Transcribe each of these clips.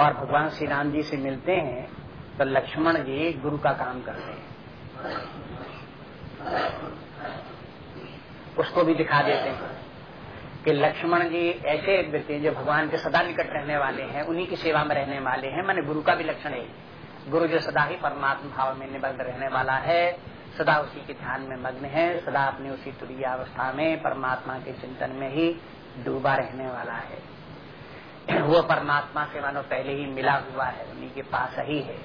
और भगवान श्री राम जी से मिलते हैं तो लक्ष्मण जी गुरु का काम करते हैं। उसको भी दिखा देते हैं कि लक्ष्मण जी ऐसे व्यक्ति जो भगवान के सदा निकट रहने वाले हैं, उन्हीं की सेवा में रहने वाले हैं। मैंने गुरु का भी लक्षण है। गुरु जो सदा ही परमात्मा भाव में निबद्ध रहने वाला है, सदा उसी के ध्यान में मग्न है, सदा अपनी उसी तुरीय अवस्था में परमात्मा के चिंतन में ही डूबा रहने वाला है। वो परमात्मा से मानो पहले ही मिला हुआ है, उन्हीं के पास ही है।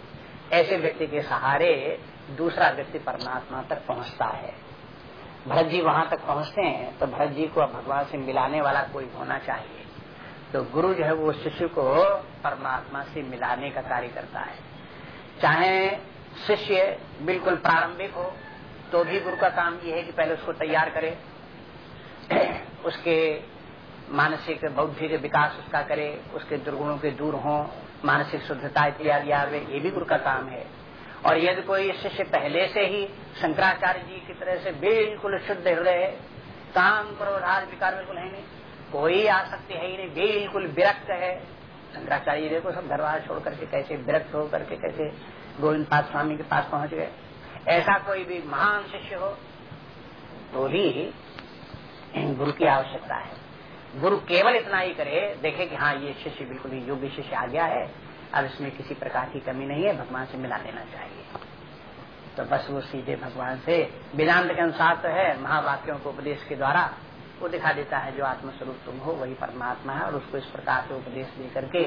ऐसे व्यक्ति के सहारे दूसरा व्यक्ति परमात्मा तक पहुँचता है। भरत जी वहाँ तक पहुँचते हैं तो भरत जी को भगवान से मिलाने वाला कोई होना चाहिए। तो गुरु जो है वो शिष्य को परमात्मा से मिलाने का कार्य करता है। चाहे शिष्य बिल्कुल प्रारंभिक हो तो भी गुरु का काम ये है कि पहले उसको तैयार करे। उसके मानसिक बौद्धिक विकास उसका करे, उसके दुर्गुणों के दूर हों, मानसिक शुद्धता इत्यादि आवे ये भी गुरु का काम है। और यदि कोई शिष्य पहले से ही शंकराचार्य जी की तरह से बिल्कुल शुद्ध हृदय है काम क्रोधाद विकार बिल्कुल है नहीं। कोई आसक्ति है ही नहीं, बिल्कुल विरक्त है। शंकराचार्य देखो सब दरबार छोड़ करके कैसे विरक्त हो करके कैसे गोविंद पास स्वामी के पास पहुँच गए। ऐसा कोई भी महान शिष्य हो तो भी गुरु की आवश्यकता है। गुरु केवल इतना ही करे देखे कि हाँ ये शिष्य बिल्कुल ही योग्य शिष्य आ गया है अब इसमें किसी प्रकार की कमी नहीं है भगवान से मिला लेना चाहिए। तो बस वो सीधे भगवान से वेदांत के अनुसार तो है महावाक्यों को उपदेश के द्वारा वो दिखा देता है जो आत्मस्वरूप तुम हो वही परमात्मा है और उसको इस प्रकार से उपदेश दे करके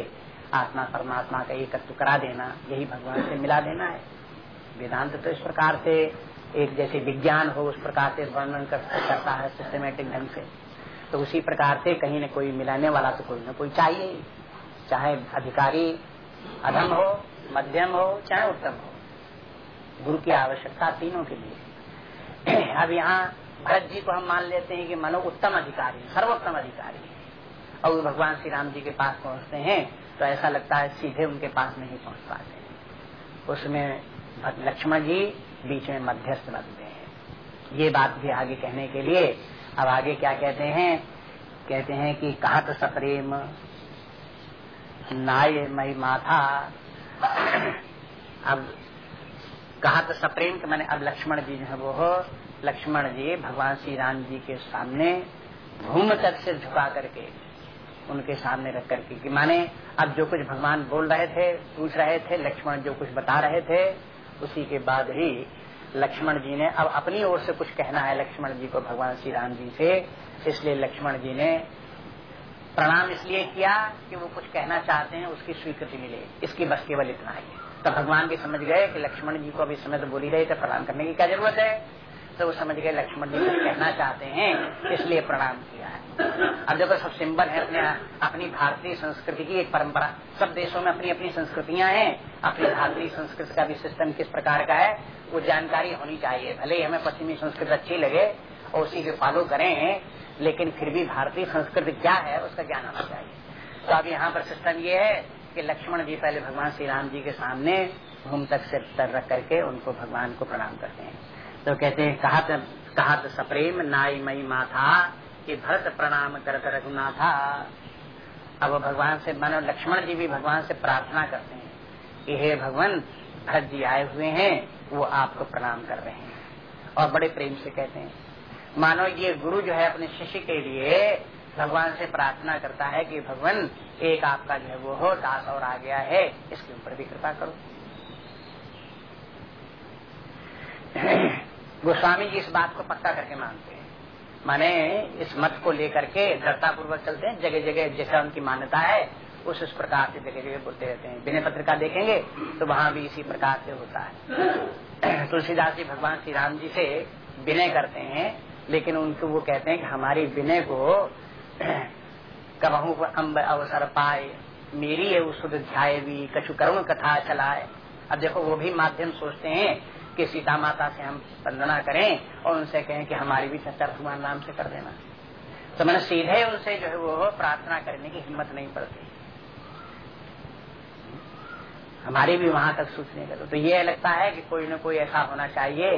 आत्मा परमात्मा का एकत्व करा देना यही भगवान से मिला देना है। वेदांत तो इस प्रकार से एक जैसे विज्ञान हो उस प्रकार से वर्णन कर, करता है सिस्टमेटिक ढंग से। तो उसी प्रकार से कहीं न कोई मिलाने वाला तो कोई न कोई चाहिए चाहे अधिकारी, अधम हो, मध्यम हो, चाहे उत्तम हो। गुरु की आवश्यकता तीनों के लिए। अब यहाँ भरत जी को हम मान लेते हैं कि मनो उत्तम अधिकारी, सर्वोत्तम अधिकारी। और भगवान श्री राम जी के पास पहुँचते हैं तो ऐसा लगता है सीधे उनके पास नहीं पहुँच पाते उसमें लक्ष्मण जी बीच में मध्यस्थ बनते हैं। ये बात भी आगे कहने के लिए अब आगे क्या कहते हैं? कहते हैं कि कहा तो सप्रेम? नाय मई माथा। अब कहा तो सप्रेम के मैंने अब लक्ष्मण जी जो है वो लक्ष्मण जी भगवान श्री राम जी के सामने भूम तक से झुका करके उनके सामने रख करके कि माने अब जो कुछ भगवान बोल रहे थे, पूछ रहे थे, लक्ष्मण जो कुछ बता रहे थे, उसी के बाद ही लक्ष्मण जी ने अब अपनी ओर से कुछ कहना है लक्ष्मण जी को, भगवान श्री राम जी से। इसलिए लक्ष्मण जी ने प्रणाम इसलिए किया कि वो कुछ कहना चाहते हैं, उसकी स्वीकृति मिले। इसकी बस केवल इतना ही तो भगवान भी समझ गए कि लक्ष्मण जी को अभी समय तो बोली रहे थे, प्रणाम करने की क्या ज़रूरत है? तो वो समझ गए लक्ष्मण जी कहना चाहते हैं, इसलिए प्रणाम किया है। अब देखो, सब सिंबल है अपने, अपनी भारतीय संस्कृति की एक परंपरा। सब देशों में अपनी अपनी संस्कृतियाँ हैं, अपनी भारतीय संस्कृति का भी सिस्टम किस प्रकार का है, वो जानकारी होनी चाहिए। भले ही हमें पश्चिमी संस्कृति अच्छी लगे और उसी के फॉलो करें, लेकिन फिर भी भारतीय संस्कृति क्या है, उसका ज्ञान होना चाहिए। तो अब यहाँ पर सिस्टम ये है कि लक्ष्मण जी पहले भगवान श्री राम जी के सामने, घूम तक से तर रख करके उनको भगवान को प्रणाम करते हैं। तो कहते हैं कहा कहा तो सप्रेम नाई मई माथा, कि भरत प्रणाम कर रघुनाथा। अब भगवान से, मानो लक्ष्मण जी भी भगवान से प्रार्थना करते हैं, कि हे भगवान, भरत जी आए हुए हैं, वो आपको प्रणाम कर रहे हैं। और बड़े प्रेम से कहते हैं, मानो ये गुरु जो है अपने शिष्य के लिए भगवान से प्रार्थना करता है कि भगवान, एक आपका जो है वो हो, दास और आ गया है, इसके ऊपर भी कृपा करो। गोस्वामी जी इस बात को पक्का करके मानते हैं। माने इस मत को लेकर के दृढ़ता पूर्वक चलते हैं जगह जगह जैसा उनकी मान्यता है, उस उस प्रकार से जगह जगह बोलते रहते हैं। विनय पत्रिका देखेंगे तो वहाँ भी इसी प्रकार से होता है। तुलसीदास जी भगवान श्री राम जी से विनय करते हैं, लेकिन उनको वो कहते हैं कि हमारी विनय को कबहू अम्ब अवसर पाए, मेरी है शुद्ध ध्याय भी, कछु करुण कथा चलाए। अब देखो, वो भी माध्यम सोचते हैं कि सीता माता से हम वंदना करें और उनसे कहें कि हमारी भी चर्चा भगवान नाम से कर देना। तो मैंने सीधे उनसे जो है वो प्रार्थना करने की हिम्मत नहीं पड़ती। हमारी भी वहाँ तक सूचने करो तो ये लगता है कि कोई न कोई ऐसा होना चाहिए,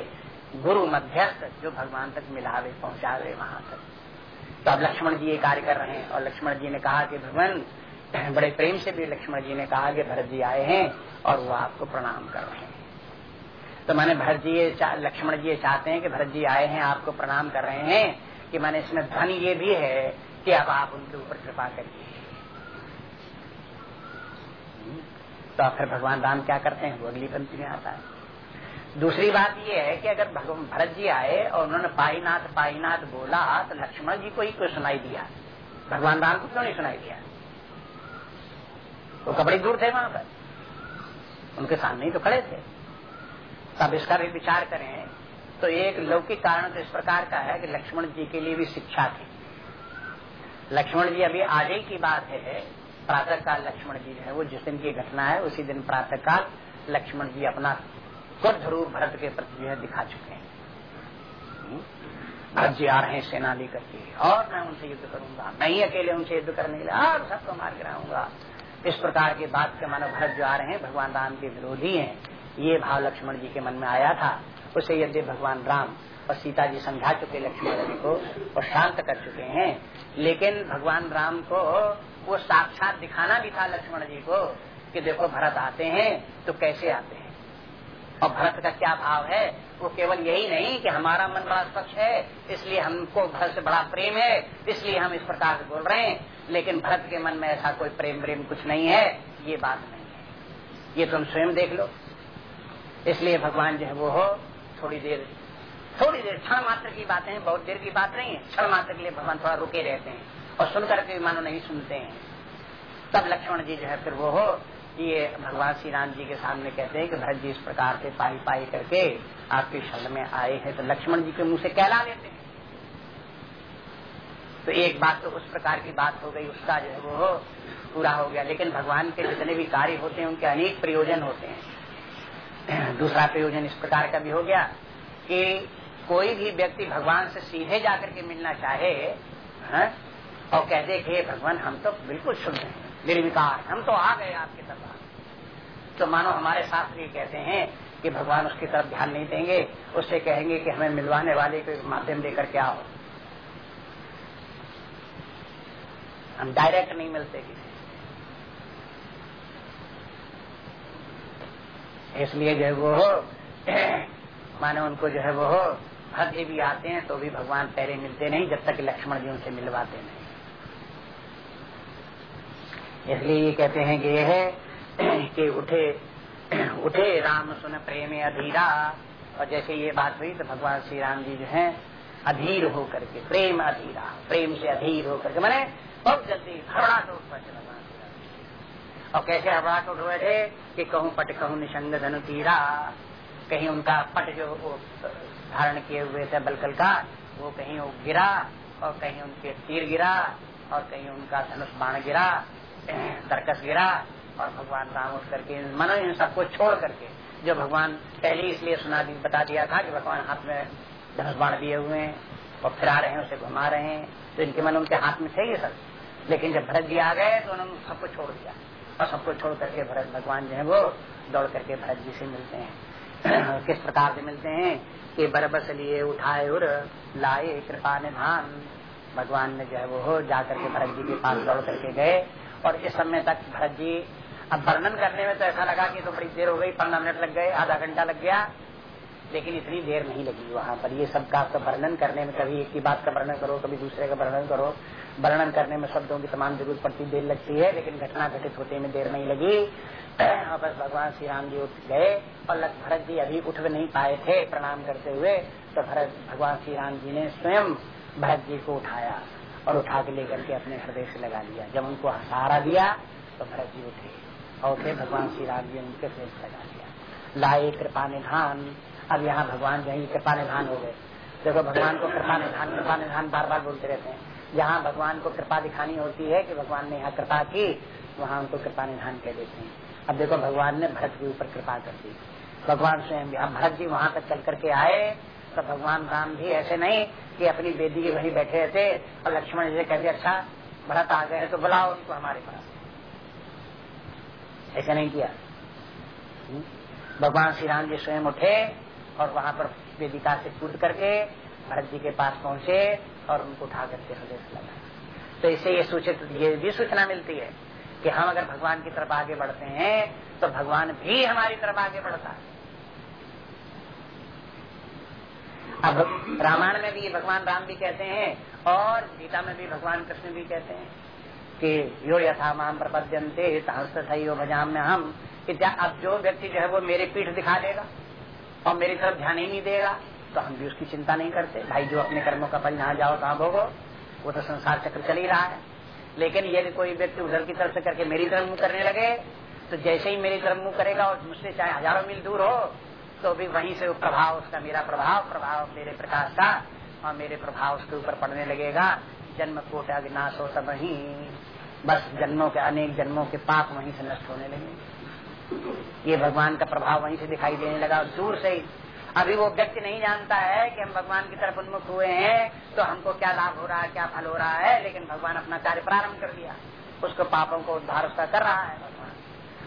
गुरु मध्यस्थ जो भगवान तक मिलावे, पहुंचावे वहाँ तक। तो अब लक्ष्मण जी ये कार्य कर रहे हैं और लक्ष्मण जी ने कहा कि भगवान, बड़े प्रेम से भी लक्ष्मण जी ने कहा कि भरत जी आए हैं और वो आपको प्रणाम कर रहे हैं। तो मैंने भरत जी लक्ष्मण जी ये चाहते हैं कि भरत जी आए हैं, आपको प्रणाम कर रहे हैं कि मैंने इसमें धन ये भी है कि अब आप उनके ऊपर कृपा करिए। तो फिर भगवान राम क्या करते हैं? वो अगली पंक्ति में आता है। दूसरी बात ये है कि अगर भरत जी आए और उन्होंने पाईनाथ पाईनाथ बोला तो लक्ष्मण जी को ही क्यों सुनाई दिया। भगवान राम को क्यों नहीं सुनाई दिया? वो कपड़े दूर थे वहाँ पर। उनके सामने ही तो खड़े थे। तब इसका भी विचार करें तो एक लौकिक कारण तो इस प्रकार का है कि लक्ष्मण जी के लिए भी शिक्षा थी। लक्ष्मण जी अभी आगे की बात है प्रातः काल लक्ष्मण जी है, वो जिस दिन की घटना है, उसी दिन प्रातः काल लक्ष्मण जी अपना क्रोध रूप भरत के प्रति जो है दिखा चुके हैं? भरत जी आ रहे हैं सेना लेकर के, और मैं उनसे युद्ध करूँगा, मैं ही अकेले उनसे युद्ध करने के लिए, और सबको मार गिराऊँगा। इस प्रकार की बात के मानो भरत जो आ रहे हैं, भगवान राम के विरोधी हैं। ये भाव लक्ष्मण जी के मन में आया था। उसे यदि भगवान राम और सीता जी समझा चुके लक्ष्मण जी को और शांत कर चुके हैं, लेकिन भगवान राम को वो साक्षात दिखाना भी था लक्ष्मण जी को कि देखो भरत आते हैं तो कैसे आते हैं? और भरत का क्या भाव है? वो केवल यही नहीं कि हमारा मन बड़ा स्वच्छ है, इसलिए हमको भरत से बड़ा प्रेम है, इसलिए हम इस प्रकार से बोल रहे हैं। लेकिन भरत के मन में ऐसा कोई प्रेम प्रेम कुछ नहीं है, ये बात नहीं है। ये तुम स्वयं देख लो। इसलिए भगवान जो है वो हो, थोड़ी देर थोड़ी देर, क्षण मात्र की बातें हैं, बहुत देर की बात नहीं है, क्षण मात्र के लिए भगवान थोड़ा रुके रहते हैं और सुन करके मानो नहीं सुनते हैं। तब लक्ष्मण जी जो है फिर वो हो, ये भगवान श्री राम जी के सामने कहते हैं कि भरत जी इस प्रकार से पाई पाई करके आपके शरण में आए हैं तो लक्ष्मण जी के मुँह से कहला लेते हैं। तो एक बात तो उस प्रकार की बात हो गई, उसका जो है वो पूरा हो गया। लेकिन भगवान के जितने भी कार्य होते हैं, उनके अनेक प्रयोजन होते हैं। दूसरा प्रयोजन इस प्रकार का भी हो गया कि कोई भी व्यक्ति भगवान से सीधे जाकर के मिलना चाहे, है? और कह दे कि भगवान, हम तो बिल्कुल शुद्ध हैं निर्विकार, हम तो आ गए आपके तरफ़ तो मानो हमारे शास्त्र ये कहते हैं कि भगवान उसकी तरफ़ ध्यान नहीं देंगे, उससे कहेंगे कि हमें मिलवाने वाले को माध्यम देकर के आओ हम डायरेक्ट नहीं मिलते किसी इसलिए जो है वो माने उनको जो है वो हो भद्र भी आते हैं तो भी भगवान पहले मिलते नहीं जब तक लक्ष्मण जी उनसे मिलवाते नहीं। इसलिए ये कहते हैं कि यह है कि उठे उठे राम सुन प्रेम अधीरा। और जैसे ये बात हुई तो भगवान श्री राम जी जो है अधीर होकर के प्रेम अधीरा प्रेम से अधीर होकर करके मैंने बहुत जल्दी हड़बड़ा तो उठ भगवान श्री और कैसे तो उठ थे कि कहूँ पट, कहूँ निशंग धनु तीरा। कहीं उनका पट जो धारण किए हुए थे बलकल का, वो कहीं वो गिरा और कहीं उनके तीर गिरा और कहीं उनका धनुष बाण गिरा तरकस गिरा और भगवान राम उठ करके, मनो इन सबको छोड़ करके, जो भगवान पहले इसलिए सुना दी, बता दिया था कि भगवान हाथ में धनुष बाण दिए हुए हैं और फिरा रहे हैं, उसे घुमा रहे हैं। तो इनके मन उनके हाथ में थे ये सब। लेकिन जब भरत जी आ गए तो उन्होंने सबको छोड़ दिया। और सबको छोड़ करके भरत भगवान जो है वो दौड़ करके भरत जी से मिलते हैं। किस प्रकार से मिलते हैं? कि बरबस लिए, उठाए, उर, लाए, कृपा निधान। भगवान ने जो है वो जा करके भरत जी के पास दौड़ करके गए। और इस समय तक भरत जी, अब वर्णन करने में तो ऐसा लगा कि तो बड़ी देर हो गई, पंद्रह मिनट लग गए, आधा घंटा लग गया। लेकिन इतनी देर नहीं लगी वहाँ पर। ये सब का वर्णन करने में, कभी एक की बात का वर्णन करो, कभी दूसरे का वर्णन करो, वर्णन करने में शब्दों की तमाम ज़रूरत पड़ती, देर लगती है, लेकिन घटना घटित होते में देर नहीं लगी। और बस भगवान श्री राम जी उठ गए और भरत जी अभी उठ नहीं पाए थे प्रणाम करते हुए तो भरत, भगवान श्री राम जी ने स्वयं भरत जी को उठाया और उठा के लेकर के अपने हृदय से लगा लिया। जब उनको सहारा दिया तो भरत जी उठे और उठे भगवान श्री राम जी उनके हृदय लगा लिया। लाए कृपा निधान अब यहाँ भगवान जो है कृपा निधान हो गए। देखो, भगवान को कृपा निधान कृपा निधान बार बार बोलते रहते हैं। जहाँ भगवान को कृपा दिखानी होती है कि भगवान ने यहाँ कृपा की, वहाँ उनको कृपा निधान कह देते हैं। अब देखो, भगवान ने भरत के ऊपर कृपा कर दी। भगवान स्वयं अब भरत जी वहाँ तक चल करके आए तो भगवान राम भी ऐसे नहीं कि अपनी बेदी के वहीं बैठे थे और लक्ष्मण जी से कहते अच्छा भरत आ गए तो बुलाओ उनको हमारे पास। ऐसा नहीं किया। हम्म? भगवान श्री राम जी स्वयं उठे और वहाँ पर वेदिका से कूद करके भरत जी के पास पहुँचे और उनको उठा करके हृदय से लगाया तो इससे ये सूचित, ये भी सूचना मिलती है कि हम अगर भगवान की तरफ़ आगे बढ़ते हैं तो भगवान भी हमारी तरफ़ आगे बढ़ता है। अब रामायण में भी भगवान राम भी कहते हैं और गीता में भी भगवान कृष्ण भी कहते हैं कि यो यथा माम प्रपद्यंते सहस्त्र भजाम में हम अब जो व्यक्ति जो है वो मेरे पीठ दिखा देगा। और मेरी तरफ़ ध्यान ही नहीं देगा तो हम भी उसकी चिंता नहीं करते। भाई, जो अपने कर्मों का फल जहाँ जाओ, तहाँ भोगो। वो तो संसार चक्र चल ही रहा है। लेकिन यदि कोई व्यक्ति उधर की तरफ़ से करके मेरी तरफ़ मुँह करने लगे तो जैसे ही मेरी तरफ़ मुँह करेगा और मुझसे चाहे हज़ारों मील दूर हो तो भी वहीं से प्रभाव, उसका मेरा प्रभाव प्रभाव मेरे प्रकाश का और मेरे प्रभाव उसके ऊपर पड़ने लगेगा। जन्म कोट विनाश हो तब वही। बस जन्मों के, अनेक जन्मों के पाप वहीं से नष्ट होने लगे ये भगवान का प्रभाव वहीं से दिखाई देने लगा दूर से ही। अभी वो व्यक्ति नहीं जानता है कि हम भगवान की तरफ़ उन्मुख हुए हैं तो हमको क्या लाभ हो रहा है, क्या फल हो रहा है, लेकिन भगवान अपना कार्य प्रारंभ कर दिया। उसको पापों को उद्धार उसका कर रहा है भगवान।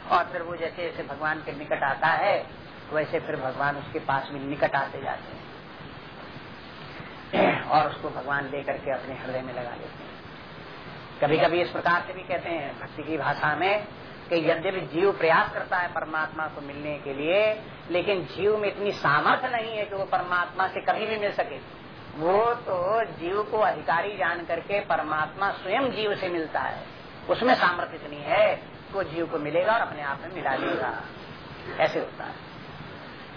और फिर वो जैसे जैसे भगवान के निकट आता है, वैसे फिर भगवान उसके पास में निकट आते जाते हैं। और उसको भगवान लेकर के अपने हृदय में लगा लेते हैं। कभी कभी इस प्रकार से भी कहते हैं, भक्ति की भाषा में कि यद्यपि जीव प्रयास करता है परमात्मा को मिलने के लिए, लेकिन जीव में इतनी सामर्थ्य नहीं है कि वो परमात्मा से कभी भी मिल सके। वो तो जीव को अधिकारी जान करके परमात्मा स्वयं जीव से मिलता है। उसमें सामर्थ्य इतनी है वो जीव को मिलेगा और अपने आप में मिला लेगा ऐसे होता है।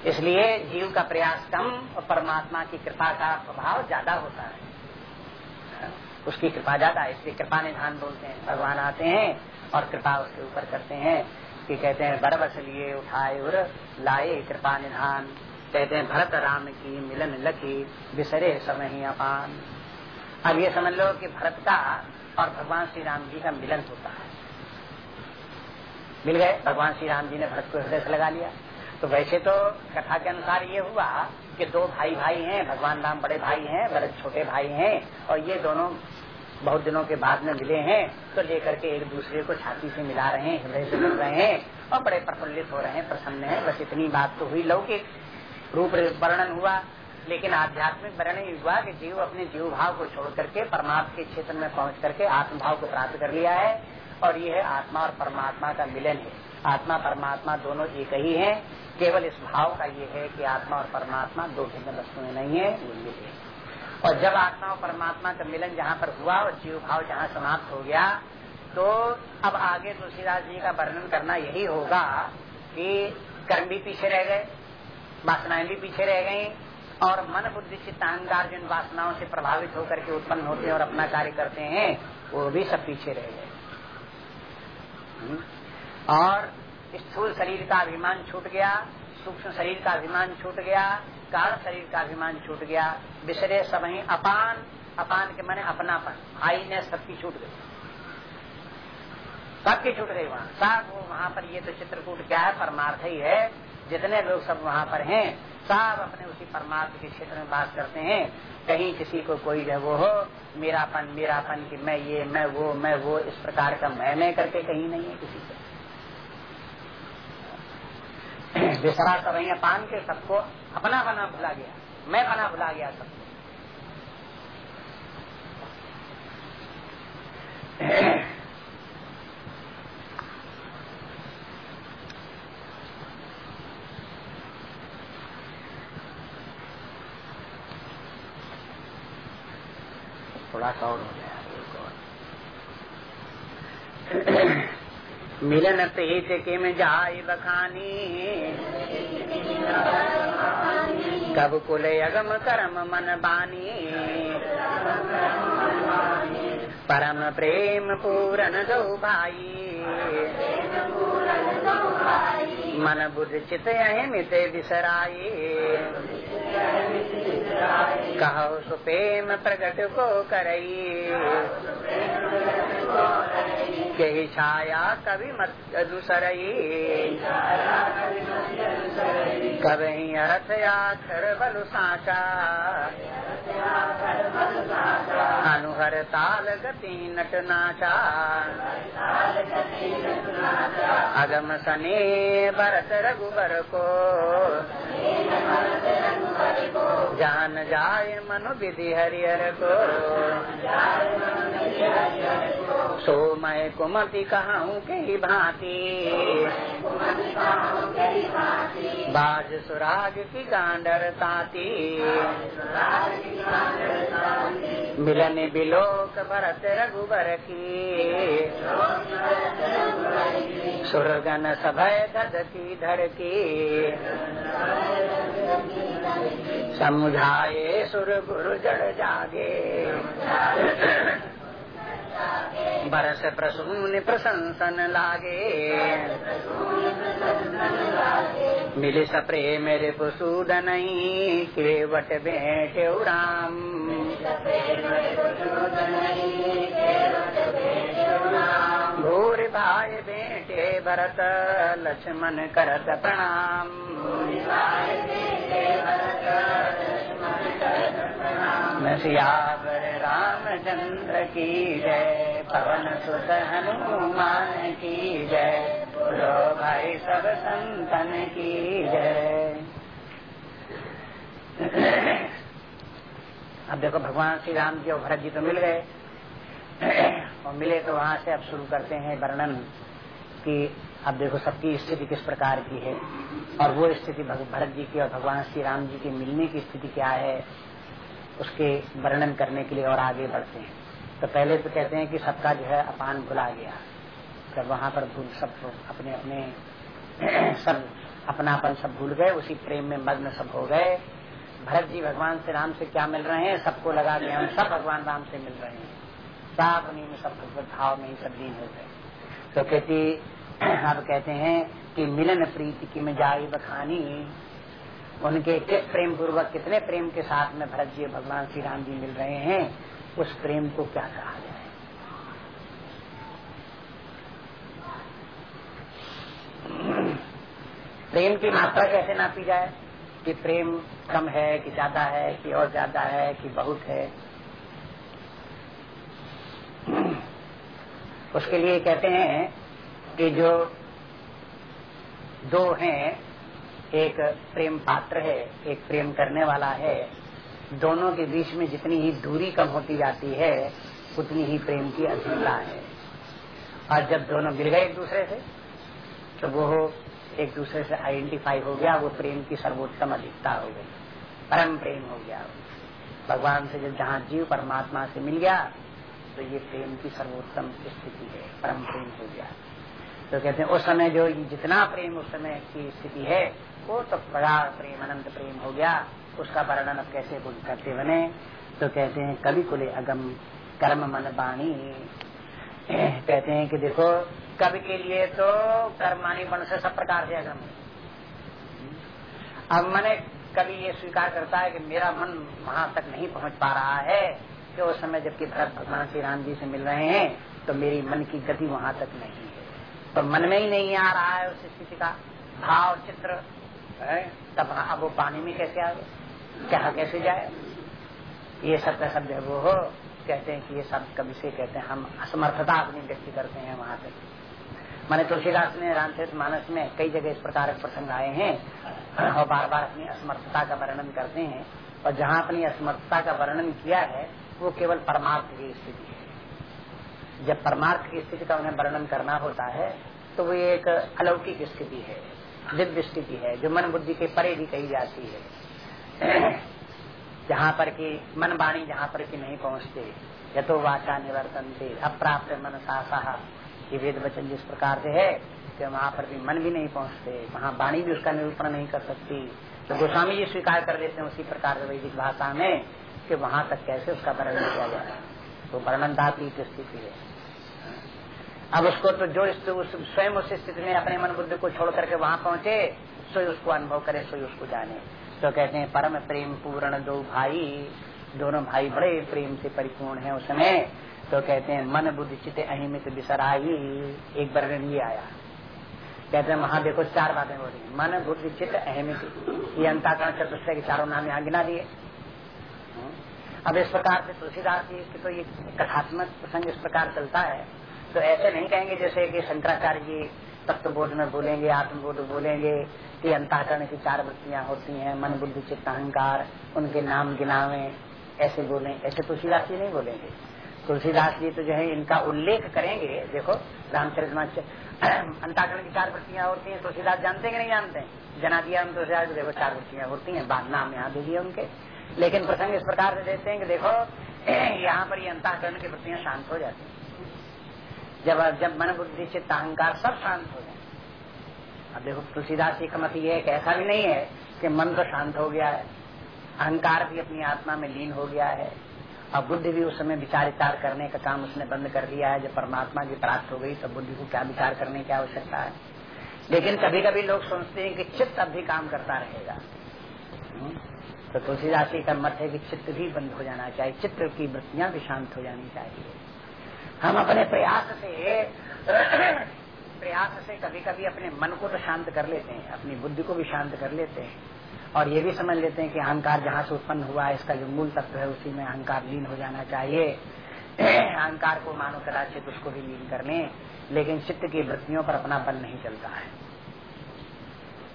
इसलिए जीव का प्रयास कम और परमात्मा की कृपा का प्रभाव ज़्यादा होता है। उसकी कृपा ज़्यादा इसलिए कृपा निधान बोलते हैं, भगवान आते हैं और कृपा उसके ऊपर करते हैं। कि कहते हैं, बरबस लिए उठाए और लाए कृपा निधान कहते हैं, भरत राम की मिलन लखी, बिसरे समय अपान। अब ये समझ लो कि भरत का और भगवान श्री राम जी का मिलन होता है। मिल गए? भगवान श्री राम जी ने भरत को हृदय से लगा लिया। तो वैसे तो कथा के अनुसार ये हुआ कि दो भाई भाई हैं, भगवान राम बड़े भाई हैं भरत छोटे भाई हैं, और ये दोनों बहुत दिनों के बाद में मिले हैं तो लेकर के एक दूसरे को छाती से मिला रहे हैं, हृदय से मिल रहे हैं, और बड़े प्रफुल्लित हो रहे हैं, प्रसन्न है, बस इतनी बात तो हुई, लौकिक रूप वर्णन हुआ, लेकिन आध्यात्मिक वर्णन हुआ कि जीव अपने जीव भाव को छोड़ करके परमात्मा के क्षेत्र में पहुँच करके आत्म भाव को प्राप्त कर लिया है, और ये है आत्मा और परमात्मा का मिलन है। आत्मा, परमात्मा दोनों एक ही है। केवल इस भाव का ये है कि आत्मा और परमात्मा दो भिन्न वस्तुएँ नहीं है ये है। और जब आत्मा और परमात्मा का मिलन जहाँ पर हुआ और जीव भाव जहाँ समाप्त हो गया तो अब आगे तुलसीदास जी का वर्णन करना यही होगा कि कर्म भी पीछे रह गए, वासनाएँ भी पीछे रह गई, और मन बुद्धि चित्त अहंकार जिन वासनाओं से प्रभावित होकर के उत्पन्न होते हैं और अपना कार्य करते हैं, वो भी सब पीछे रह गए। हम्म। और स्थूल शरीर का अभिमान छूट गया, सूक्ष्म शरीर का अभिमान छूट गया कारण शरीर का अभिमान छूट गया विसरे समय अपान अपान के मैंने अपनापन आई ने सबकी छूट गई। सबकी छूट गई वहाँ। वो वहाँ पर ये तो चित्रकूट क्या है, परमार्थ ही है। जितने लोग सब वहाँ पर हैं, सब अपने उसी परमार्थ के क्षेत्र में बात करते हैं। कहीं किसी को कोई जो वो हो, मेरापन मेरापन की मैं ये, मैं वो मैं वो, इस प्रकार का मैं मैं करके कहीं नहीं है किसी से। बेसरा सब पान के सबको अपना बना भुला गया। मैं बना भुला गया सबको। थोड़ा सा और हो गया मिलन तेज के में जाय बखानी। कब कुल अगम करम मन बानी। परम प्रेम पूरन दो भाई। मन बुद्ध चित अहिमित बिसराई कहो सुपेम प्रगट को करई। के छाया कभी मत अनुसरई। कभी अर्थ आखर बलु साचा। अनुहर ताल गति नट नाचा अगम सने भरत रघुबर को। जान जाय मनु विधि हरिहर को। सो मैं कुमति कहूँ के भांति। बाज सुराग की गांडर ताती। मिलन बिलोक भरत रघुबर की। सुरगन सभय धद की धर की। समुझाए सुर गुरु जड़ जागे। बरस प्रसून प्रशंसन लागे। मिले सप्रे मेरे पुसूदन केवट बेटे उड़ाम भूर भाई बेटे भरत, लक्ष्मण करत प्रणाम। सियावर रामचंद्र की जय, पवन सुत हनुमान की जय, बोलो भाई सब संतन की जय। अब देखो भगवान श्री राम जी और भरत जी तो मिल गए। और मिले तो वहाँ से अब शुरू करते हैं वर्णन कि अब देखो सबकी स्थिति किस प्रकार की है। और वो स्थिति भरत जी की और भगवान श्री राम जी की मिलने की स्थिति क्या है? उसके वर्णन करने के लिए और आगे बढ़ते हैं। तो पहले तो कहते हैं कि सबका जो है अपान भुला गया। जब वहाँ पर भूल सब अपने अपने सब अपनापन सब भूल गए, उसी प्रेम में मग्न सब हो गए। भरत जी भगवान से राम से क्या मिल रहे हैं? सबको लगा के हम सब भगवान राम से मिल रहे हैं। सब उन्हीं में सब भाव में ही सब लीन हो गए। तो कहती अब कहते हैं कि मिलन प्रीति की में जाई बखानी उनके किस प्रेम पूर्वक कितने प्रेम के साथ में भरत जी भगवान श्री राम जी मिल रहे हैं, उस प्रेम को क्या कहा जाए? प्रेम की मात्रा कैसे नापी जाए? कि प्रेम कम है, कि ज़्यादा है, कि और ज़्यादा है, कि बहुत है? उसके लिए कहते हैं कि जो दो हैं एक प्रेम पात्र है, एक प्रेम करने वाला है। दोनों के बीच में जितनी ही दूरी कम होती जाती है, उतनी ही प्रेम की अधिकता है। और जब दोनों मिल गए एक दूसरे से तो वो एक दूसरे से आइडेंटिफाई हो गया, वो प्रेम की सर्वोत्तम अधिकता हो गई। परम प्रेम हो गया। भगवान से जब जहाँ जीव परमात्मा से मिल गया तो ये प्रेम की सर्वोत्तम स्थिति है, परम प्रेम हो गया। तो कहते हैं, उस समय जो जितना प्रेम उस समय की स्थिति है, वो तो बड़ा प्रेम, अनंत प्रेम हो गया। उसका वर्णन अब कैसे करते बने? तो कहते हैं, कवि कुले अगम, कर्म मन बाणी। कहते हैं कि देखो, कवि के लिए तो कर्मानी बन से सब प्रकार से अगम अब मैंने कभी ये स्वीकार करता है कि मेरा मन वहाँ तक नहीं पहुँच पा रहा है, कि उस समय जबकि भरत भगवान श्री राम जी से मिल रहे हैं तो मेरी मन की गति वहाँ तक नहीं। तो मन में ही नहीं आ रहा है उस स्थिति का। भाव, चित्र तब अब वो पानी में कैसे आ गए कहा कैसे जाए? ये सब का शब्द है वो। हो कहते हैं कि ये सब कभी से कहते हैं, हम असमर्थता अपनी व्यक्ति करते हैं वहाँ से मैंने तुलसीदास ने, रामचरित मानस में कई जगह इस प्रकार के प्रसंग आए हैं, और बार बार अपनी असमर्थता का वर्णन करते हैं, और जहाँ अपनी असमर्थता का वर्णन किया है, वो केवल परमार्थ की स्थिति है। जब परमार्थ की स्थिति का उन्हें वर्णन करना होता है तो वो एक अलौकिक स्थिति है, दिव्य स्थिति है, जो मन बुद्धि के परे भी कही जाती है। जहाँ पर की मन वाणी जहाँ पर की नहीं पहुँचते, यथो वाचा निवर्तन से अप्राप्त मन सासा ये वेद वचन जिस प्रकार से है, कि वहाँ पर भी मन भी नहीं पहुँचते, वहाँ वाणी भी उसका निरूपण नहीं कर सकती। तो गोस्वामी जी स्वीकार कर देते हैं उसी प्रकार से वैदिक भाषा में, कि वहाँ तक कैसे उसका वर्णन किया जाए। तो वर्णन धाती स्थिति है। अब उसको तो जो स्वयं उस स्थिति में अपने मन बुद्धि को छोड़ करके वहाँ पहुँचे, सोई उसको अनुभव करे, सोई उसको जाने। तो कहते हैं, परम प्रेम पूर्ण दो भाई, दोनों भाई बड़े प्रेम से परिपूर्ण है उसमें तो कहते हैं, मन बुद्धि चित अहिमित बिसराई। एक वर्णन ये आया। कहते हैं वहाँ देखो, चार बातें बोली मन बुद्धि चित अहिमित, ये अंताकरण चतुष्ट के चारों नाम यहाँ गिना दिए। अब इस प्रकार से तुलसीदास जी की तो ये कथात्मक प्रसंग इस प्रकार चलता है। तो ऐसे नहीं कहेंगे जैसे कि शंकराचार्य जी तत्व बोध में बोलेंगे, आत्मबोध बोलेंगे कि अंताकरण की चार वृत्तियाँ होती हैं, मन, बुद्धि, चित्त, अहंकार, उनके नाम गिनावे, ऐसे बोले। ऐसे तुलसीदास जी नहीं बोलेंगे। तुलसीदास जी तो जो है इनका उल्लेख करेंगे। देखो, रामचरित अंताकरण की चार वृत्तियाँ होती हैं, तुलसीदास जानते कि नहीं जानते? जना दिया हम तुलसीदास देखो, चार वृत्तियाँ होती हैं, बाद नाम यहाँ दे दिए उनके। लेकिन प्रसंग इस प्रकार से देते हैं कि देखो, यहाँ पर ये अंताकरण की वृत्तियाँ शांत हो जाती हैं। जब जब मन बुद्धि चित्त अहंकार सब शांत हो जाए। अब देखो, तुलसीदास जी का मत ये एक ऐसा भी नहीं है कि मन तो शांत हो गया है। अहंकार भी अपनी आत्मा में लीन हो गया है। और बुद्धि भी उस समय विचार विचार करने का काम उसने बंद कर दिया है। जब परमात्मा की प्राप्त हो गई तो बुद्धि को क्या विचार करने की आवश्यकता है? लेकिन कभी कभी लोग सोचते हैं कि चित्त अब भी काम करता रहेगा। हम्म? तो तुलसीदास जी का मत है कि चित्त भी बंद हो जाना चाहिए। चित्त की वृत्तियाँ भी शांत हो जानी चाहिए। हम अपने प्रयास से प्रयास से कभी कभी अपने मन को तो शांत कर लेते हैं, अपनी बुद्धि को भी शांत कर लेते हैं। और ये भी समझ लेते हैं कि अहंकार जहाँ से उत्पन्न हुआ है, इसका जो मूल तत्व है, उसी में अहंकार लीन हो जाना चाहिए। अहंकार को मानो कदाचित उसको भी लीन कर लें, लेकिन चित्त की वृत्तियों पर अपना बल नहीं चलता है।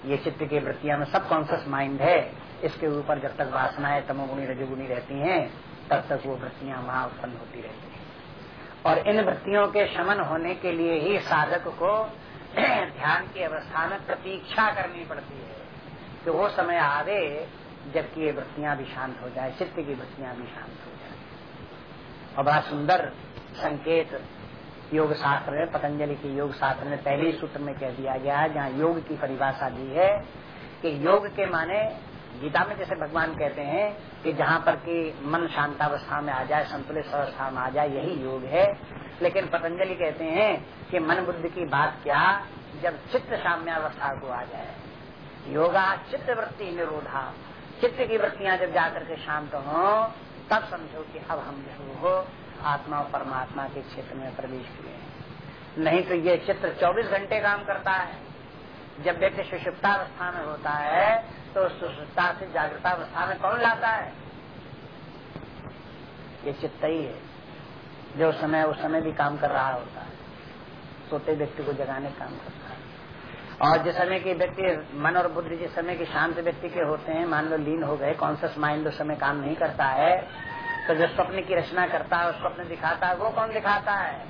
ये चित्त की वृत्तियाँ में सब कॉन्सियस माइंड है, इसके ऊपर जब तक वासनाएँ तमोगुणी रजोगुणी रहती हैं, तब तक वो वृत्तियाँ वहाँ उत्पन्न होती रहती हैं। और इन वृत्तियों के शमन होने के लिए ही साधक को ध्यान की अवस्था में प्रतीक्षा करनी पड़ती है कि वो समय आवे जबकि ये वृत्तियाँ भी शांत हो जाए, चित्त की वृत्तियाँ भी शांत हो जाए। और बड़ा सुंदर संकेत योग शास्त्र में, पतंजलि के योग शास्त्र में पहले सूत्र में कह दिया गया है, जहाँ योग की परिभाषा दी है कि योग के माने गीता में जैसे भगवान कहते हैं कि जहाँ पर कि मन शांतावस्था में आ जाए, संतुलित अवस्था में आ जाए, यही योग है। लेकिन पतंजलि कहते हैं कि मन बुद्धि की बात क्या? जब चित्त साम्यावस्था को आ जाए। योगा चित्त वृत्ति निरोधा। चित्त की वृत्तियाँ जब जाकर के शांत हो, तब समझो कि अब हम जो हो, आत्मा और परमात्मा के क्षेत्र में प्रवेश किए नहीं तो ये चित्र 24 घंटे काम करता है। जब व्यक्ति सुषुप्तावस्था में होता है तो सुषुप्ता से जागृतावस्था में कौन लाता है? ये चित्त ही है। जो समय, उस समय भी काम कर रहा होता है। सोते व्यक्ति को जगाने काम करता है। और जिस समय के व्यक्ति, मन और बुद्धि जिस समय के शांत व्यक्ति के होते हैं, मान लो लीन हो गए कॉन्सियस माइंड उस समय काम नहीं करता है तो जो स्वप्न की रचना करता है स्वप्न दिखाता है, वो कौन दिखाता है?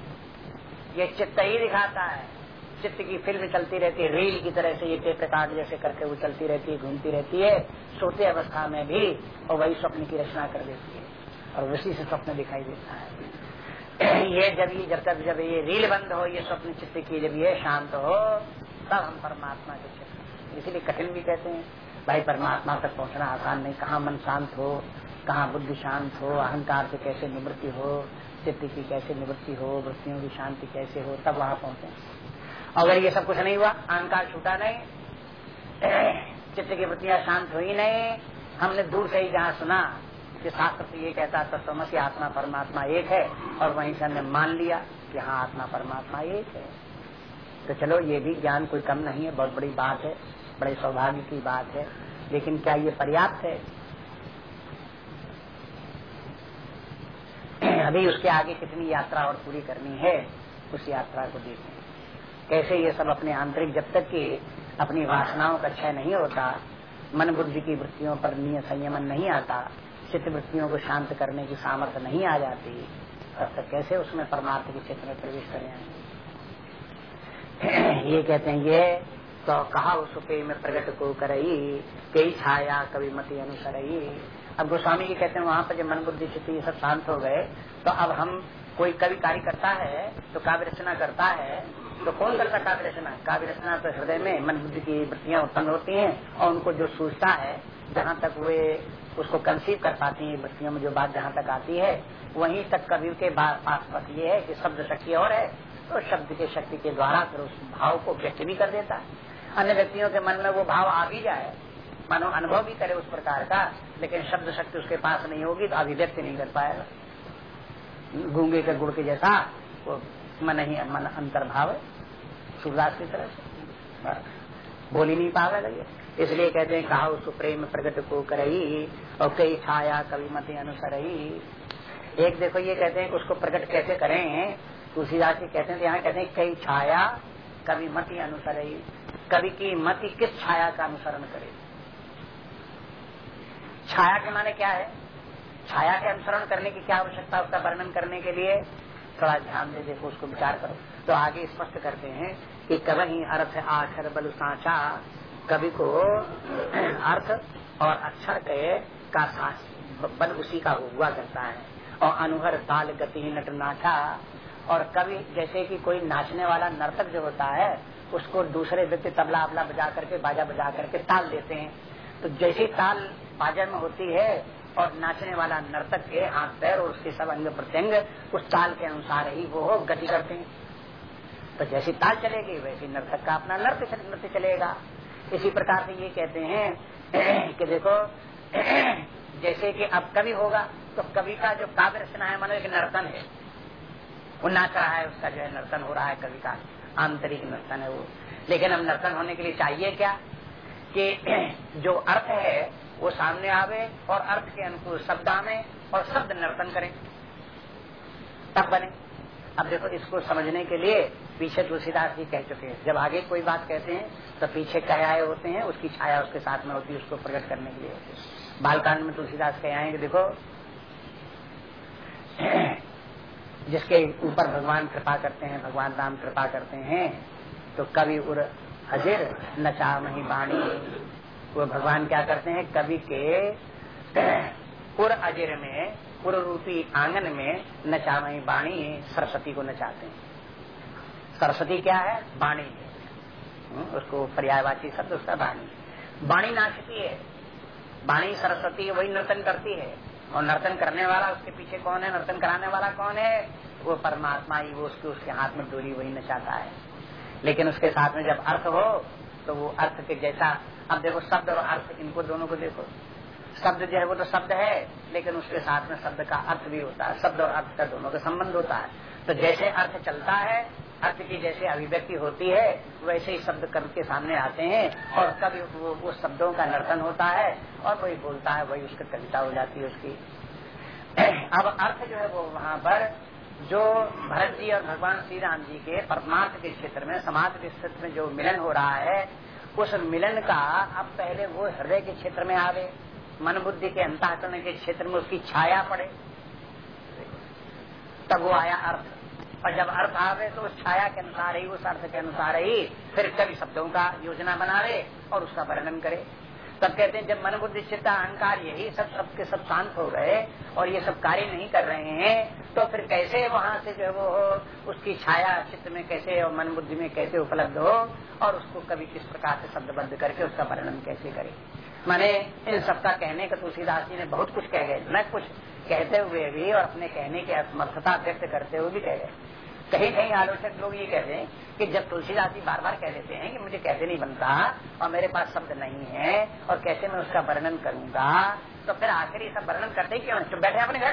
ये चित्त ही दिखाता है। चित्त की फ़िल्म चलती रहती है, रील की तरह से ये टेप रिकॉर्ड जैसे करके वो चलती रहती है, घूमती रहती है, सोते अवस्था में भी और वही स्वप्न की रचना कर देती है और उसी से स्वप्न दिखाई देता है। ये जब ये, जब तक जब ये रील बंद हो, ये स्वप्न चित्त की जब ये शांत हो, तब हम परमात्मा के क्षेत्र इसीलिए कठिन भी कहते हैं, भाई परमात्मा तक पहुँचना आसान नहीं। कहाँ मन शांत हो, कहाँ बुद्धि शांत हो, अहंकार से कैसे निवृत्ति हो चित्त की कैसे निवृत्ति हो, वृत्तियों की शांति कैसे हो, तब वहाँ पहुँचे। अगर ये सब कुछ नहीं हुआ। अहंकार छूटा नहीं। चित्त की वृत्तियाँ शांत हुई नहीं। हमने दूर से ही जहाँ सुना कि शास्त्र तो ये कहता तो समझ आत्मा परमात्मा एक है और वहीं से हमने मान लिया कि हाँ आत्मा परमात्मा एक है। तो चलो, ये भी ज्ञान कोई कम नहीं है, बहुत बड़ी बात है, बड़े सौभाग्य की बात है। लेकिन क्या ये पर्याप्त है? अभी उसके आगे कितनी यात्रा और पूरी करनी है, उस यात्रा को देखें। कैसे ये सब अपने आंतरिक, जब तक कि अपनी वासनाओं का क्षय नहीं होता, मन बुद्धि की वृत्तियों पर संयमन नहीं आता, चित्त वृत्तियों को शांत करने की सामर्थ्य नहीं आ जाती, तब तक कैसे उसमें परमार्थ के क्षेत्र में प्रवेश कर ये कहते हैं, ये तो कहा उस में प्रकट को करई, कई छाया कभी मती अनुसरई। अब गोस्वामी जी कहते हैं, वहाँ पर जब मन बुद्धि चित्त ये सब शांत हो गए तो अब हम कोई कवि कार्य करता है तो काव्य रचना करता है तो कौन करता काव्य रचना? काव्य रचना तो हृदय में मन बुद्धि की वृत्तियाँ उत्पन्न होती हैं और उनको जो सूझता है, जहाँ तक वे उसको कंसीव कर पाती है, वृत्तियों में जो बात जहाँ तक आती है, वहीं तक कवि के पास बस ये है कि शब्द शक्ति और है तो शब्द के शक्ति के द्वारा फिर उस भाव को व्यक्त भी कर देता है। अन्य व्यक्तियों के मन में वो भाव आ भी जाए, मानो अनुभव भी करे उस प्रकार का, लेकिन शब्द शक्ति उसके पास नहीं होगी तो अभिव्यक्ति नहीं कर पाएगा। गूँगे के गुड़ के जैसा वो मन ही, मन अंतर्भाव है। सूरदास की तरह से। बोल नहीं पावेगा ये इसलिए कहते हैं, कहा उस प्रेम प्रगट को करई और कई छाया कभी मत अनुसर एक देखो, ये कहते हैं उसको प्रकट कैसे करें? तुलसीदास जी कहते हैं यहाँ कहते हैं, कई छाया कभी मति अनुसर कवि की मति किस छाया का अनुसरण करे? छाया के माने क्या है? छाया के अनुसरण करने की क्या आवश्यकता उसका वर्णन करने के लिए? थोड़ा ध्यान दे, देखो उसको विचार करो। तो आगे स्पष्ट करते हैं कि कभी अर्थ, आखर, बल, सांचा, कवि को अर्थ और अक्षर के का बल उसी का हुआ करता है। और अनुहर, ताल, गति नट नाचा और कभी जैसे कि कोई नाचने वाला नर्तक जो होता है, उसको दूसरे व्यक्ति तबला, अबला बजा करके, बाजा बजा करके ताल देते हैं। तो जैसी ताल बाजा में होती है और नाचने वाला नर्तक के हाथ, पैर और उसके सब अंग प्रत्यंग, उस ताल के अनुसार ही वो गति करते हैं। तो जैसी ताल चलेगी, वैसी नर्तक का अपना नृत्य नृत्य चलेगा। इसी प्रकार से ये कहते हैं कि देखो, जैसे कि अब कवि होगा तो कवि का जो काव्य रचना है, मानो एक नर्तन है। वो नाच रहा है, उसका जो है नर्तन हो रहा है कवि का, आंतरिक नर्तन है वो। लेकिन अब नर्तन होने के लिए चाहिए क्या? कि जो अर्थ है वो सामने आवे और अर्थ के अनुकूल शब्द आवे और शब्द नर्तन करें। तब बने। अब देखो, इसको समझने के लिए पीछे तुलसीदास जी कह चुके हैं। जब आगे कोई बात कहते हैं तो पीछे कह आए होते हैं, उसकी छाया उसके साथ में होती है, उसको प्रकट करने के लिए होती है। बालकांड में तुलसीदास कह आए देखो, जिसके ऊपर भगवान कृपा करते हैं, भगवान राम कृपा करते हैं तो कवि उर अजिर नचा मही बाणी। वो भगवान क्या करते हैं कवि के पुर अजिर में पुर रूपी आँगन में नचामयी बाणी सरस्वती को नचाते हैं। सरस्वती क्या है? बाणी हम्म, उसको पर्यायवाची शब्द उसका बाणी बाणी नाचती है। बाणी सरस्वती वही नर्तन करती है। और नर्तन करने वाला उसके पीछे कौन है? नर्तन कराने वाला कौन है? वो परमात्मा ही वो उसके उसके हाथ में डोरी वही नचाता है। लेकिन उसके साथ में जब अर्थ हो तो वो अर्थ के जैसा अब देखो शब्द और अर्थ इनको दोनों को देखो। शब्द जो है वो तो शब्द है लेकिन उसके साथ में शब्द का अर्थ भी होता है। शब्द और अर्थ का दोनों का संबंध होता है। तो जैसे अर्थ चलता है अर्थ की जैसे अभिव्यक्ति होती है वैसे ही शब्द कर्म के सामने आते हैं और कभी वो, वो शब्दों का नर्तन होता है और वही बोलता है वही उसकी कविता हो जाती है उसकी। अब अर्थ जो है वो वहाँ पर जो भरत जी और भगवान श्री राम जी के परमार्थ के क्षेत्र में समाज के क्षेत्र में जो मिलन हो रहा है उस मिलन का अब पहले वो हृदय के क्षेत्र में आवे, मन बुद्धि के अंताकरण के क्षेत्र में उसकी छाया पड़े। तब वो आया अर्थ। और जब अर्थ आवे तो उस छाया के अनुसार ही, उस अर्थ के अनुसार ही फिर कभी शब्दों का योजना बना बनावे और उसका वर्णन करे। तब कहते हैं, जब मन बुद्धि चित्त अहंकार यही सब सबके सब शांत हो गए और ये सब कार्य नहीं कर रहे हैं तो फिर कैसे वहाँ से जो वो उसकी छाया चित्त में कैसे और मन बुद्धि में कैसे उपलब्ध हो और उसको कभी किस प्रकार से शब्दबद्ध करके उसका वर्णन कैसे करे? मैंने इन सबका कहने का तुलसीदास जी ने बहुत कुछ कह गए, न कुछ कहते हुए भी और अपने कहने की असमर्थता व्यक्त करते हुए भी कह गए। कहीं कहीं आलोचक लोग ये कहते हैं कि जब तुलसीदास जी बार बार कह देते हैं कि मुझे कैसे नहीं बनता और मेरे पास शब्द नहीं है और कैसे मैं उसका वर्णन करूँगा तो फिर आखिर ये सब वर्णन करते ही क्यों चुप बैठे अपने घर?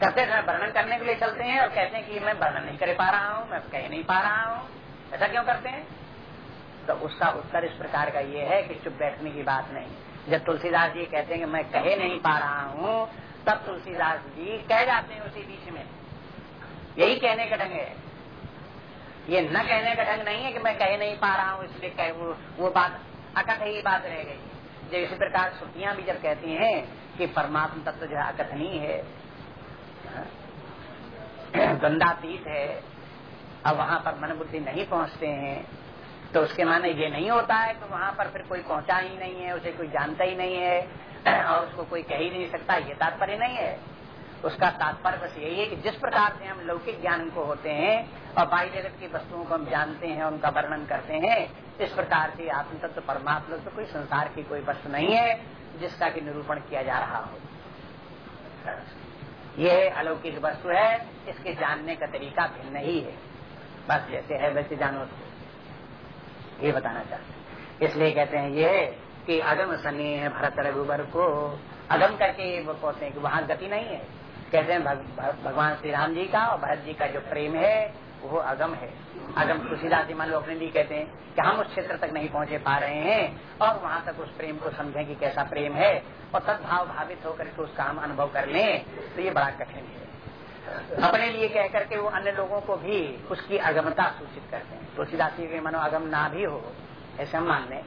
करते समय वर्णन करने के लिए चलते हैं और कहते हैं कि मैं वर्णन नहीं कर पा रहा हूँ, मैं कह नहीं पा रहा हूँ। ऐसा क्यों करते हैं? तो उसका उत्तर इस प्रकार का ये है कि चुप बैठने की बात नहीं। जब तुलसीदास जी कहते हैं कि मैं कहे नहीं पा रहा हूँ तब तुलसीदास जी कह जाते हैं उसी बीच में। यही कहने का ढंग है। ये न कहने का ढंग नहीं है कि मैं कह नहीं पा रहा हूँ इसलिए कह वो, वो बात अकथ ही बात रह गई। जो इसी प्रकार श्रुतियाँ भी जब कहती हैं कि परमात्मा तत्व जो है अकथनीय है गंदातीत है अब वहाँ पर मन बुद्धि नहीं पहुँचते हैं तो उसके माने ये नहीं होता है कि वहाँ पर फिर कोई पहुँचा ही नहीं है उसे कोई जानता ही नहीं है। और उसको कोई कह ही नहीं सकता, ये तात्पर्य नहीं है। उसका तात्पर्य बस यही है कि जिस प्रकार से हम लौकिक ज्ञान को होते हैं और बाह्य जगत की वस्तुओं को हम जानते हैं, उनका वर्णन करते हैं, इस प्रकार से आत्म तत्व परमात्मा तो कोई संसार की कोई वस्तु नहीं है जिसका की निरूपण किया जा रहा हो। ये अलौकिक वस्तु है, इसके जानने का तरीका भिन्न ही है। बस जैसे है वैसे जानो ये बताना चाहते इसलिए कहते हैं, ये कि अगम सनी भरत रघुबर को अगम करके वो कहते हैं कि वहाँ गति नहीं है। कहते हैं भग, भगवान श्री राम जी का और भरत जी का जो प्रेम है वो अगम है। अगम तुलसीदास जी मान लो अपने लिए कहते हैं कि हम उस क्षेत्र तक नहीं पहुँचे पा रहे हैं और वहाँ तक उस प्रेम को समझें कि कैसा प्रेम है और तदभाव भावित होकर के उसका हम अनुभव कर लें तो ये बड़ा कठिन है। अपने लिए कह करके वो अन्य लोगों को भी उसकी अगमता सूचित करते हैं। तुलसीदास जी के मनो अगम ना भी हो ऐसे हम मान लें।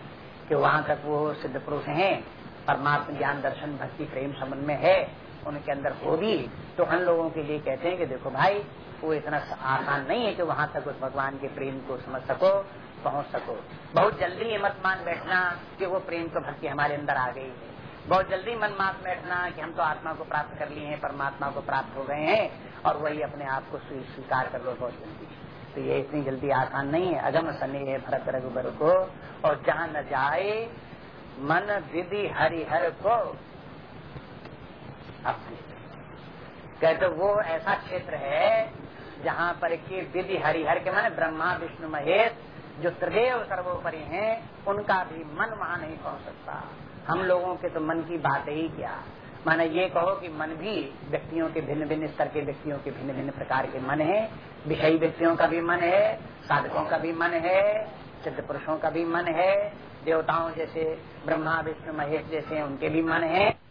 कि वहाँ तक वो सिद्ध पुरुष हैं, परमात्मा ज्ञान, दर्शन, भक्ति, प्रेम संबंध में है, उनके अंदर होगी। तो हम लोगों के लिए कहते हैं कि देखो भाई, वो इतना आसान नहीं है कि वहाँ तक उस भगवान के प्रेम को समझ सको, पहुँच सको। बहुत जल्दी मत मान बैठना कि वो प्रेम तो भक्ति हमारे अंदर आ गई है। बहुत जल्दी मन मान बैठना कि हम तो आत्मा को प्राप्त कर लिए हैं, परमात्मा को प्राप्त हो गए हैं, और वही अपने आप को स्वीकार कर लो बहुत जल्दी। तो ये इतनी जल्दी आसान नहीं है। अगम सनी भरत रघुबर को, और जहाँ न जाए, मन विधि हरिहर को अपने। कहते वो ऐसा क्षेत्र है, जहाँ पर की विधि हरिहर के मन ब्रह्मा, विष्णु, महेश, जो त्रिदेव सर्वोपरि हैं, उनका भी मन वहाँ नहीं पहुँच सकता। हम लोगों के तो मन की बात ही क्या? माने ये कहो कि मन भी व्यक्तियों के भिन्न भिन्न स्तर के व्यक्तियों के भिन्न भिन्न प्रकार के मन है। विषयी व्यक्तियों का भी मन है, साधकों का भी मन है, सिद्ध पुरुषों का भी मन है, देवताओं जैसे ब्रह्मा, विष्णु, महेश जैसे उनके भी मन है।